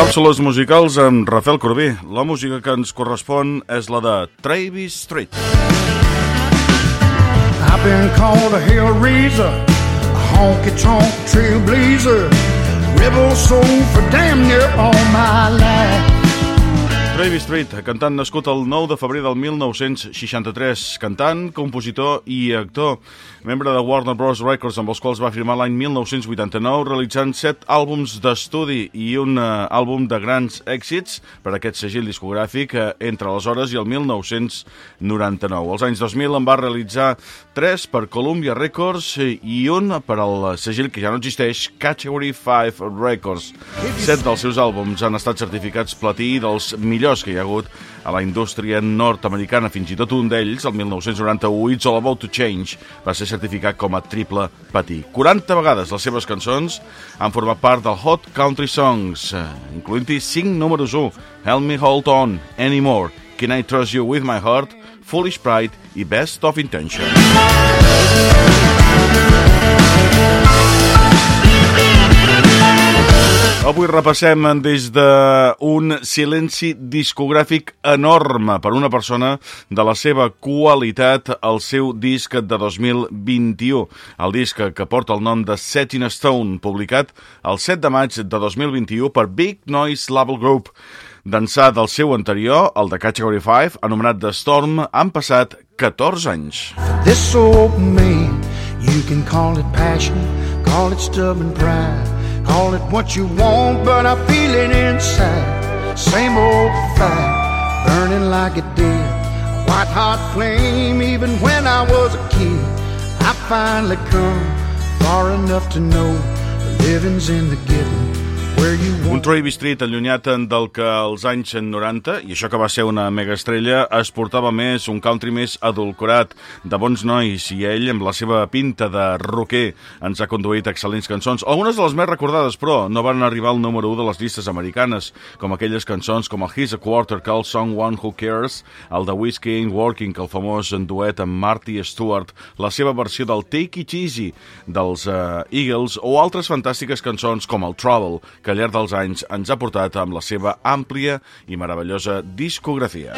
Càpsules musicals amb Rafael Corbí. La música que ens correspon és la de Travis Street. I've been called a hellraiser, a honky-tonk trailblazer, rebel soul for damn near all my life. Travis Street, cantant nascut el 9 de febrer del 1963, cantant, compositor i actor, membre de Warner Bros. Records, amb els quals va firmar l'any 1989, realitzant set àlbums d'estudi i un uh, àlbum de grans èxits per aquest segell discogràfic uh, entre aleshores i el 1999. Als anys 2000 en va realitzar tres per Columbia Records i un per al segell que ja no existeix, Category 5 Records. Set dels seus àlbums han estat certificats platí dels millors millors que hi ha hagut a la indústria nord-americana, fins i tot un d'ells, el 1991, It's All About to Change, va ser certificat com a triple patí. 40 vegades les seves cançons han format part del Hot Country Songs, incloent-hi 5 números 1, Help Me Hold On, Anymore, Can I Trust You With My Heart, Foolish Pride i Best of Intention. Avui repassem des d'un silenci discogràfic enorme per una persona de la seva qualitat el seu disc de 2021. El disc que porta el nom de Setting Stone, publicat el 7 de maig de 2021 per Big Noise Label Group. D'ençà del seu anterior, el de Category 5, anomenat The Storm, han passat 14 anys. This old man, you can call it passion, call it stubborn pride. Call it what you want, but I feel it inside. Same old fire, burning like it did. White hot flame, even when I was a kid. I finally come far enough to know the living's in the giving. Un Travis Street allunyat del que als anys 90, i això que va ser una mega estrella, es portava més, un country més adulcorat, de bons nois, i ell, amb la seva pinta de rocker, ens ha conduït excel·lents cançons. Algunes de les més recordades, però, no van arribar al número 1 de les llistes americanes, com aquelles cançons com el He's a Quarter Call Song One Who Cares, el de Whiskey Ain't Working, el famós duet amb Marty Stewart, la seva versió del Take It Easy dels uh, Eagles, o altres fantàstiques cançons com el Trouble, que al llarg dels anys ens ha portat amb la seva àmplia i meravellosa discografia.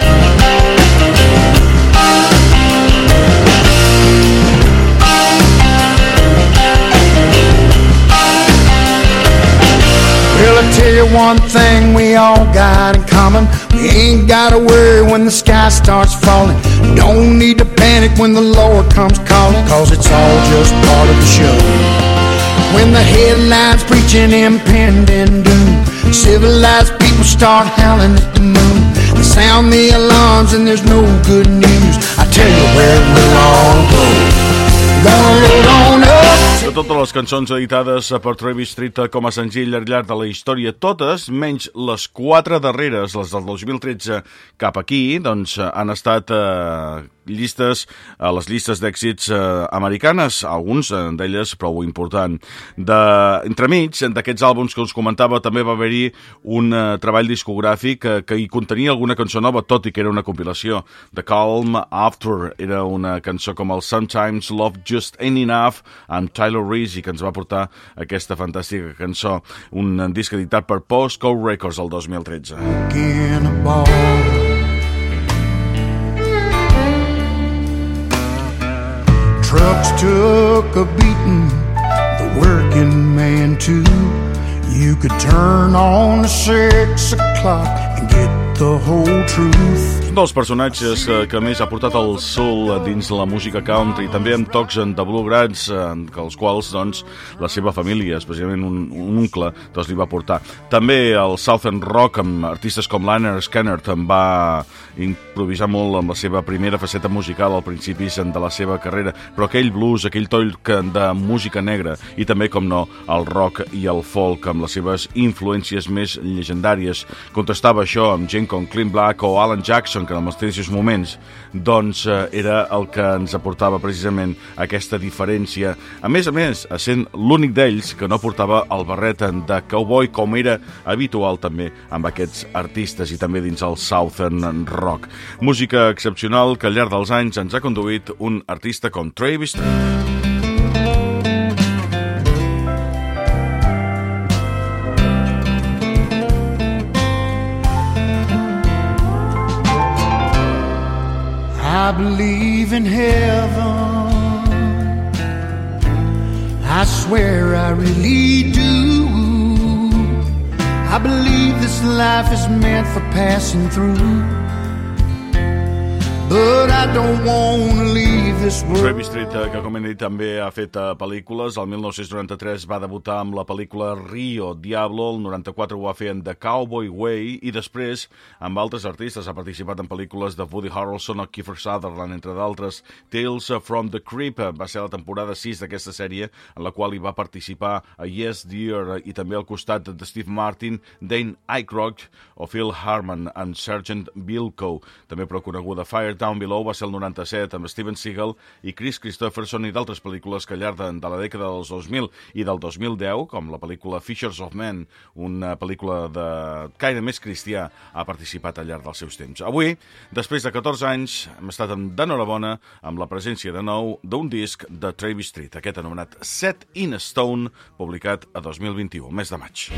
Well, I tell you one thing we all got in common. We ain't gotta worry when the sky starts falling. Don't need to panic when the Lord comes calling, cause it's all just part of the show. When the headlines preaching impending doom, civilized people start howling at the moon. They sound the alarms and there's no good news. I tell you where we'll all go. Gonna on up. Totes les cançons editades per Travis Street com a senzill al llarg de la història, totes, menys les quatre darreres, les del 2013 cap aquí, doncs han estat eh, llistes, a les llistes d'èxits eh, americanes, alguns eh, d'elles prou important. De, entremig, d'aquests àlbums que us comentava, també va haver-hi un eh, treball discogràfic que, que hi contenia alguna cançó nova, tot i que era una compilació. The Calm After era una cançó com el Sometimes Love Just Ain't Enough, amb Tyler Tyler Reese i que ens va portar aquesta fantàstica cançó, un disc editat per Postcode Records el 2013. Trucks took a beating, the working man too. You could turn on the six o'clock and get the whole truth. Un dels personatges que, que més ha portat el soul dins la música country, també amb tocs de bluegrass, que els quals doncs, la seva família, especialment un, un oncle, doncs, li va portar. També el Southern Rock, amb artistes com Liner Scanner, en va improvisar molt amb la seva primera faceta musical al principis de la seva carrera, però aquell blues, aquell toll de música negra, i també, com no, el rock i el folk, amb les seves influències més llegendàries. Contestava això amb gent com Clint Black o Alan Jackson, que en els mateixos moments doncs eh, era el que ens aportava precisament aquesta diferència. A més a més, sent l'únic d'ells que no portava el barret de cowboy com era habitual també amb aquests artistes i també dins el Southern Rock. Música excepcional que al llarg dels anys ens ha conduït un artista com Travis Tritt. I believe in heaven. I swear I really do. I believe this life is meant for passing through. But I don't wanna leave this world. Travis Street, eh, que com hem dit també ha fet eh, pel·lícules, el 1993 va debutar amb la pel·lícula Rio Diablo, el 94 ho va fer en The Cowboy Way. I després amb altres artistes ha participat en pel·lícules de Woody Harrelson o Kiefer Sutherland, entre d'altres. Tales from the Creep eh, va ser la temporada 6 d'aquesta sèrie en la qual hi va participar a Yes Dear i també al costat de Steve Martin, Dane Aykroyd o Phil Harman en Sergeant Bilko, també prou coneguda Fire Down Below va ser el 97 amb Steven Seagal i Chris Christopherson i d'altres pel·lícules que al llarg de, de la dècada dels 2000 i del 2010, com la pel·lícula Fishers of Men, una pel·lícula de caire més cristià, ha participat al llarg dels seus temps. Avui, després de 14 anys, hem estat d'enhorabona amb la presència de nou d'un disc de Travis Street, aquest anomenat Set in Stone, publicat a 2021, el mes de maig.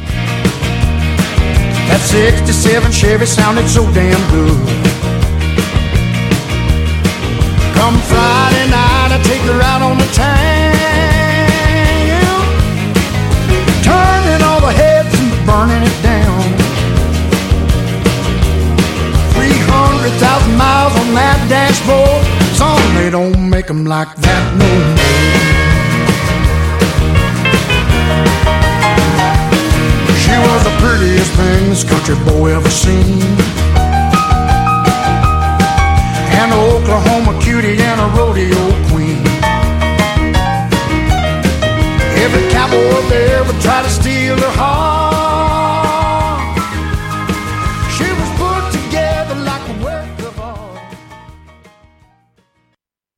That 67 Chevy sounded so damn good. Come Friday night, I take her out on the town, turning all the heads and burning it down. Three hundred thousand miles on that dashboard. Some they don't make 'em like that no more. She was the prettiest thing this country boy ever Every cowboy there would try to steal her heart.